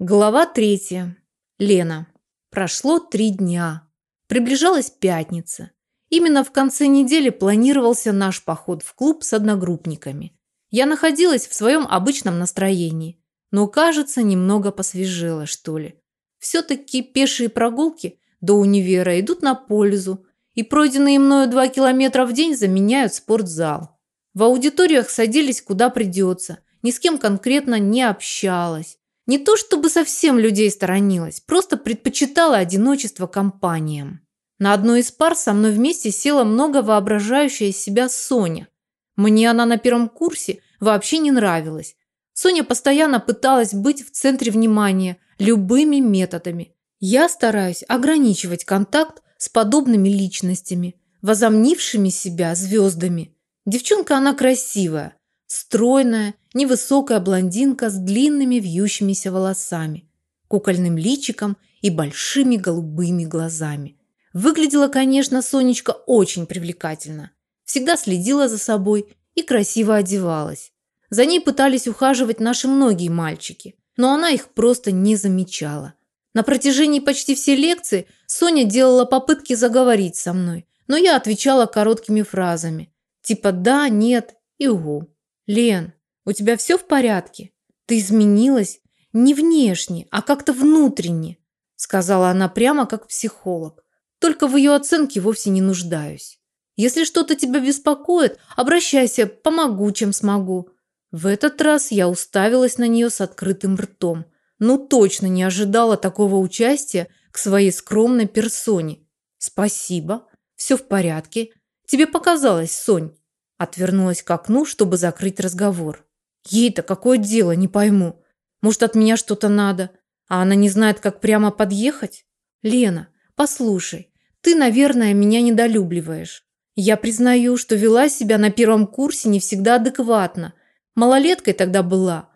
Глава третья. Лена. Прошло три дня. Приближалась пятница. Именно в конце недели планировался наш поход в клуб с одногруппниками. Я находилась в своем обычном настроении, но, кажется, немного посвежела, что ли. Все-таки пешие прогулки до универа идут на пользу, и пройденные мною два километра в день заменяют спортзал. В аудиториях садились куда придется, ни с кем конкретно не общалась не то чтобы совсем людей сторонилась, просто предпочитала одиночество компаниям. На одной из пар со мной вместе села много воображающая себя Соня. Мне она на первом курсе вообще не нравилась. Соня постоянно пыталась быть в центре внимания любыми методами. Я стараюсь ограничивать контакт с подобными личностями, возомнившими себя звездами. Девчонка она красивая, Стройная, невысокая блондинка с длинными вьющимися волосами, кукольным личиком и большими голубыми глазами. Выглядела, конечно, Сонечка очень привлекательно. Всегда следила за собой и красиво одевалась. За ней пытались ухаживать наши многие мальчики, но она их просто не замечала. На протяжении почти всей лекции Соня делала попытки заговорить со мной, но я отвечала короткими фразами, типа «да», «нет» и «угу». «Лен, у тебя все в порядке? Ты изменилась не внешне, а как-то внутренне», сказала она прямо как психолог. «Только в ее оценке вовсе не нуждаюсь. Если что-то тебя беспокоит, обращайся, помогу, чем смогу». В этот раз я уставилась на нее с открытым ртом. Ну, точно не ожидала такого участия к своей скромной персоне. «Спасибо, все в порядке. Тебе показалось, Сонь». Отвернулась к окну, чтобы закрыть разговор. Ей-то какое дело, не пойму. Может, от меня что-то надо, а она не знает, как прямо подъехать? Лена, послушай, ты, наверное, меня недолюбливаешь. Я признаю, что вела себя на первом курсе не всегда адекватно. Малолеткой тогда была.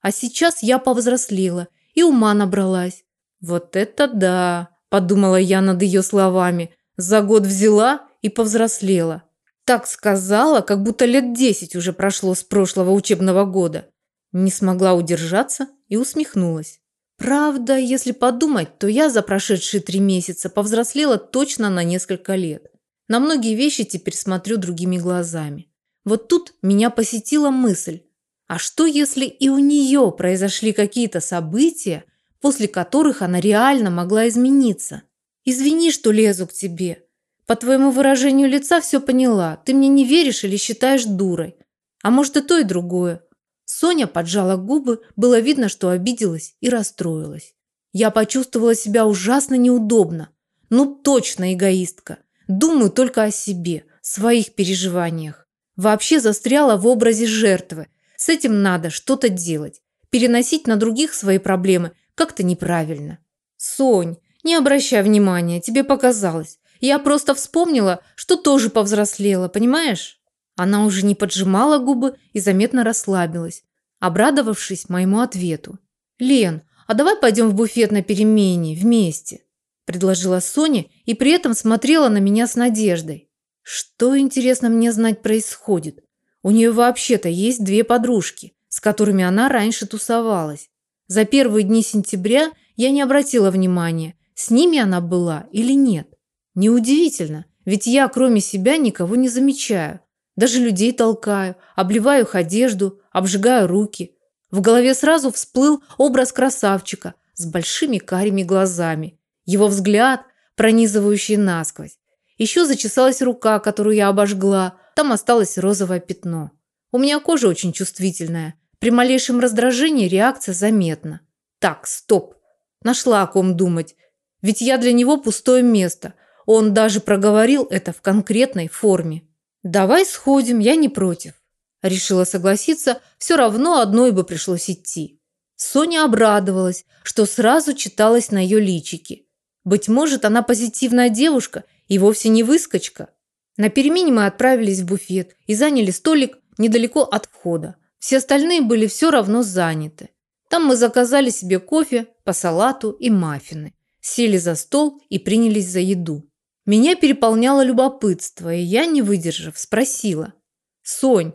А сейчас я повзрослела и ума набралась. Вот это да, подумала я над ее словами. За год взяла и повзрослела. Так сказала, как будто лет десять уже прошло с прошлого учебного года. Не смогла удержаться и усмехнулась. Правда, если подумать, то я за прошедшие три месяца повзрослела точно на несколько лет. На многие вещи теперь смотрю другими глазами. Вот тут меня посетила мысль. А что, если и у нее произошли какие-то события, после которых она реально могла измениться? Извини, что лезу к тебе, по твоему выражению лица все поняла. Ты мне не веришь или считаешь дурой. А может и то, и другое. Соня поджала губы, было видно, что обиделась и расстроилась. Я почувствовала себя ужасно неудобно. Ну точно эгоистка. Думаю только о себе, своих переживаниях. Вообще застряла в образе жертвы. С этим надо что-то делать. Переносить на других свои проблемы как-то неправильно. Сонь, не обращай внимания, тебе показалось. Я просто вспомнила, что тоже повзрослела, понимаешь? Она уже не поджимала губы и заметно расслабилась, обрадовавшись моему ответу. «Лен, а давай пойдем в буфет на перемене вместе?» предложила Соня и при этом смотрела на меня с надеждой. Что, интересно, мне знать происходит? У нее вообще-то есть две подружки, с которыми она раньше тусовалась. За первые дни сентября я не обратила внимания, с ними она была или нет. Неудивительно, ведь я кроме себя никого не замечаю. Даже людей толкаю, обливаю их одежду, обжигаю руки. В голове сразу всплыл образ красавчика с большими карими глазами. Его взгляд, пронизывающий насквозь. Еще зачесалась рука, которую я обожгла. Там осталось розовое пятно. У меня кожа очень чувствительная. При малейшем раздражении реакция заметна. Так, стоп. Нашла о ком думать. Ведь я для него пустое место – он даже проговорил это в конкретной форме. «Давай сходим, я не против». Решила согласиться, все равно одной бы пришлось идти. Соня обрадовалась, что сразу читалось на ее личике. Быть может, она позитивная девушка и вовсе не выскочка. На перемене мы отправились в буфет и заняли столик недалеко от входа. Все остальные были все равно заняты. Там мы заказали себе кофе по салату и маффины. Сели за стол и принялись за еду. Меня переполняло любопытство, и я, не выдержав, спросила. «Сонь,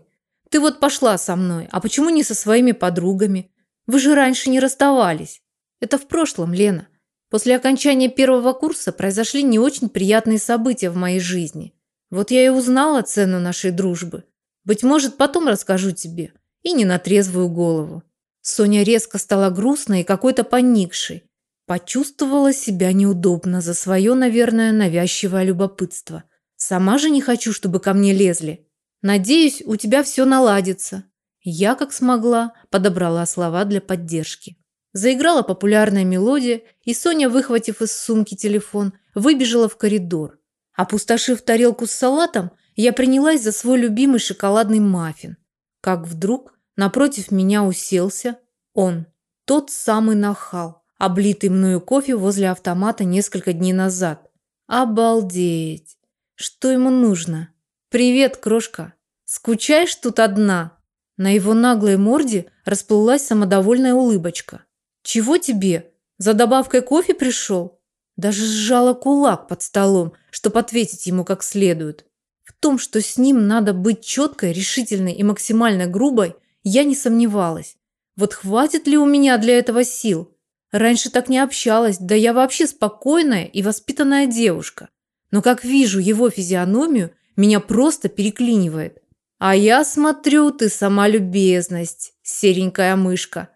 ты вот пошла со мной, а почему не со своими подругами? Вы же раньше не расставались». Это в прошлом, Лена. После окончания первого курса произошли не очень приятные события в моей жизни. Вот я и узнала цену нашей дружбы. Быть может, потом расскажу тебе. И не на трезвую голову. Соня резко стала грустной и какой-то поникшей. Почувствовала себя неудобно за свое, наверное, навязчивое любопытство. Сама же не хочу, чтобы ко мне лезли. Надеюсь, у тебя все наладится. Я, как смогла, подобрала слова для поддержки. Заиграла популярная мелодия, и Соня, выхватив из сумки телефон, выбежала в коридор. Опустошив тарелку с салатом, я принялась за свой любимый шоколадный маффин. Как вдруг напротив меня уселся он, тот самый нахал, облитый мною кофе возле автомата несколько дней назад. Обалдеть! Что ему нужно? «Привет, крошка! Скучаешь тут одна?» На его наглой морде расплылась самодовольная улыбочка. «Чего тебе? За добавкой кофе пришел?» Даже сжала кулак под столом, чтобы ответить ему как следует. В том, что с ним надо быть четкой, решительной и максимально грубой, я не сомневалась. Вот хватит ли у меня для этого сил? Раньше так не общалась, да я вообще спокойная и воспитанная девушка. Но как вижу его физиономию, меня просто переклинивает. А я смотрю, ты сама любезность, серенькая мышка.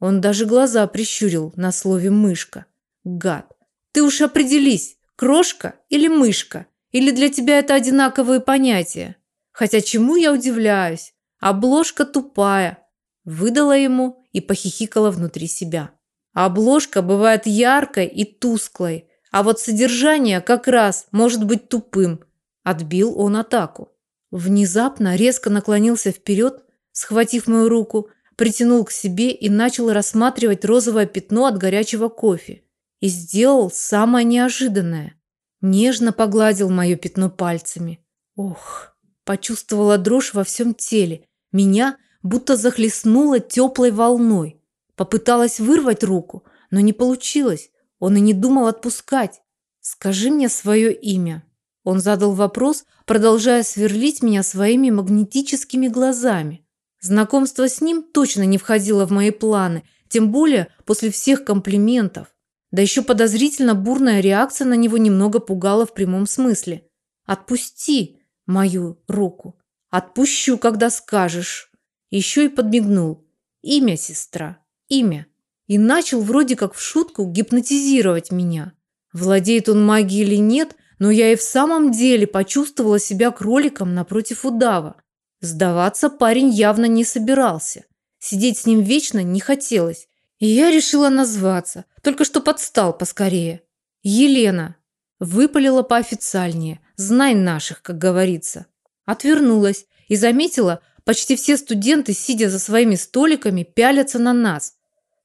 Он даже глаза прищурил на слове «мышка». Гад. Ты уж определись, крошка или мышка? Или для тебя это одинаковые понятия? Хотя чему я удивляюсь? Обложка тупая. Выдала ему и похихикала внутри себя. Обложка бывает яркой и тусклой, а вот содержание как раз может быть тупым. Отбил он атаку. Внезапно резко наклонился вперед, схватив мою руку, притянул к себе и начал рассматривать розовое пятно от горячего кофе. И сделал самое неожиданное. Нежно погладил мое пятно пальцами. Ох, почувствовала дрожь во всем теле. Меня будто захлестнуло теплой волной. Попыталась вырвать руку, но не получилось. Он и не думал отпускать. «Скажи мне свое имя». Он задал вопрос, продолжая сверлить меня своими магнетическими глазами. Знакомство с ним точно не входило в мои планы, тем более после всех комплиментов. Да еще подозрительно бурная реакция на него немного пугала в прямом смысле. «Отпусти мою руку. Отпущу, когда скажешь». Еще и подмигнул. «Имя, сестра, имя». И начал вроде как в шутку гипнотизировать меня. Владеет он магией или нет, но я и в самом деле почувствовала себя кроликом напротив удава. Сдаваться парень явно не собирался. Сидеть с ним вечно не хотелось. И я решила назваться, только что подстал поскорее. Елена. Выпалила поофициальнее. Знай наших, как говорится. Отвернулась и заметила, почти все студенты, сидя за своими столиками, пялятся на нас.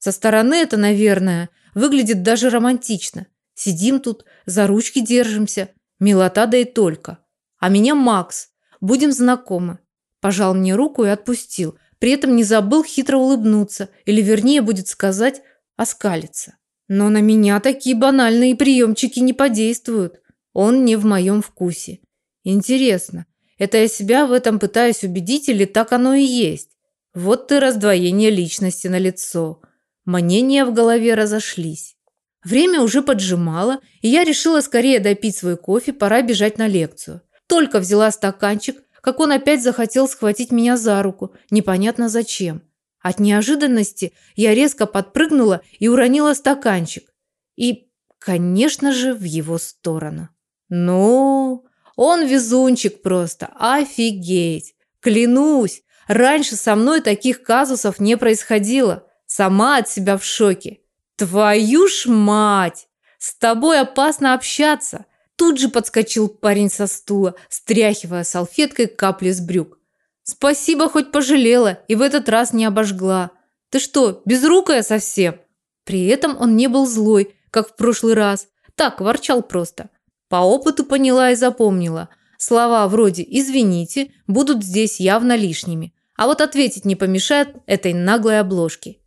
Со стороны это, наверное, выглядит даже романтично. Сидим тут, за ручки держимся. Милота да и только. А меня Макс. Будем знакомы. Пожал мне руку и отпустил. При этом не забыл хитро улыбнуться, или вернее будет сказать, оскалиться. Но на меня такие банальные приемчики не подействуют. Он не в моем вкусе. Интересно, это я себя в этом пытаюсь убедить или так оно и есть? Вот ты раздвоение личности на лицо. Мнения в голове разошлись. Время уже поджимало, и я решила скорее допить свой кофе, пора бежать на лекцию. Только взяла стаканчик, как он опять захотел схватить меня за руку, непонятно зачем. От неожиданности я резко подпрыгнула и уронила стаканчик. И, конечно же, в его сторону. Ну, он везунчик просто, офигеть. Клянусь, раньше со мной таких казусов не происходило. Сама от себя в шоке. Твою ж мать! С тобой опасно общаться. Тут же подскочил парень со стула, стряхивая салфеткой капли с брюк. Спасибо, хоть пожалела и в этот раз не обожгла. Ты что, безрукая совсем? При этом он не был злой, как в прошлый раз. Так, ворчал просто. По опыту поняла и запомнила. Слова вроде «извините» будут здесь явно лишними. А вот ответить не помешает этой наглой обложке.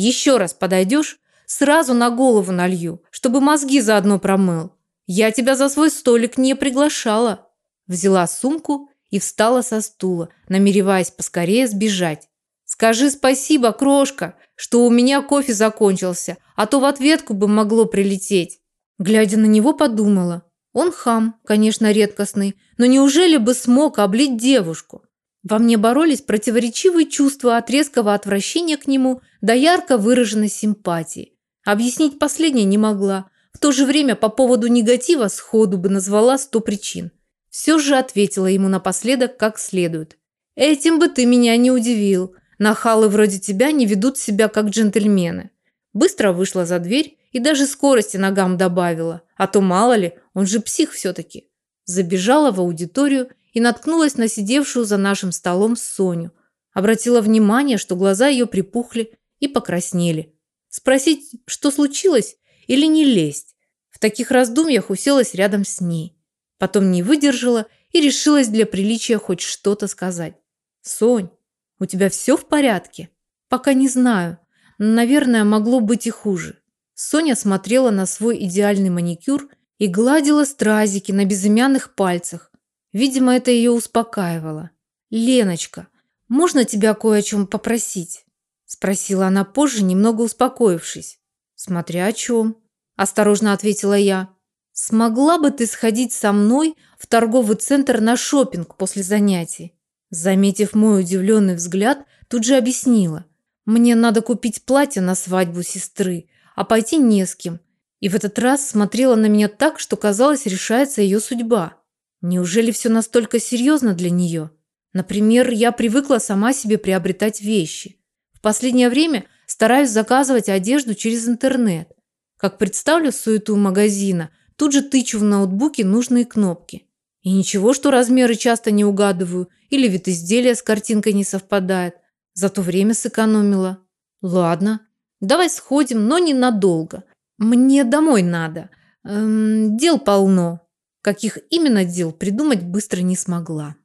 Еще раз подойдешь, сразу на голову налью, чтобы мозги заодно промыл. Я тебя за свой столик не приглашала. Взяла сумку и встала со стула, намереваясь поскорее сбежать. Скажи спасибо, крошка, что у меня кофе закончился, а то в ответку бы могло прилететь. Глядя на него, подумала. Он хам, конечно, редкостный, но неужели бы смог облить девушку? Во мне боролись противоречивые чувства от резкого отвращения к нему до ярко выраженной симпатии. Объяснить последнее не могла. В то же время по поводу негатива сходу бы назвала сто причин. Все же ответила ему напоследок как следует. «Этим бы ты меня не удивил. Нахалы вроде тебя не ведут себя как джентльмены. Быстро вышла за дверь и даже скорости ногам добавила. А то мало ли, он же псих все-таки. Забежала в аудиторию и наткнулась на сидевшую за нашим столом Соню. Обратила внимание, что глаза ее припухли и покраснели. Спросить, что случилось, или не лезть. В таких раздумьях уселась рядом с ней. Потом не выдержала и решилась для приличия хоть что-то сказать. «Сонь, у тебя все в порядке? Пока не знаю. Наверное, могло быть и хуже. Соня смотрела на свой идеальный маникюр и гладила стразики на безымянных пальцах. Видимо, это ее успокаивало. «Леночка, можно тебя кое о чем попросить?» Спросила она позже, немного успокоившись. «Смотря о чем», – осторожно ответила я. «Смогла бы ты сходить со мной в торговый центр на шопинг после занятий?» Заметив мой удивленный взгляд, тут же объяснила. Мне надо купить платье на свадьбу сестры, а пойти не с кем. И в этот раз смотрела на меня так, что казалось, решается ее судьба. Неужели все настолько серьезно для нее? Например, я привыкла сама себе приобретать вещи. В последнее время стараюсь заказывать одежду через интернет. Как представлю суету магазина, тут же тычу в ноутбуке нужные кнопки. И ничего, что размеры часто не угадываю или вид изделия с картинкой не совпадает. Зато время сэкономила. Ладно, давай сходим, но ненадолго. Мне домой надо. Эм, дел полно. Каких именно дел придумать быстро не смогла.